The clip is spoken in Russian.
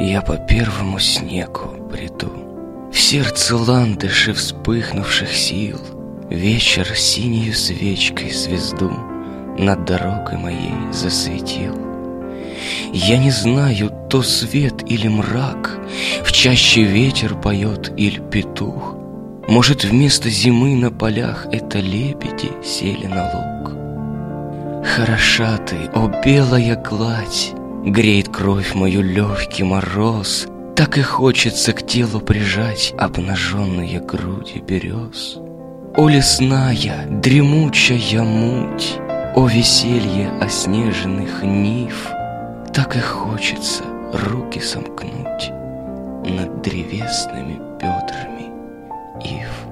Я по первому снегу приду. В сердце ландыши вспыхнувших сил Вечер синею свечкой звезду Над дорогой моей засветил. Я не знаю, то свет или мрак, В чаще ветер поет или петух. Может, вместо зимы на полях Это лебеди сели на луг. Хороша ты, о белая гладь, Греет кровь мою легкий мороз, Так и хочется к телу прижать Обнаженные груди берез. О лесная, дремучая муть, О веселье оснеженных нив, Так и хочется руки сомкнуть Над древесными бедрами ив.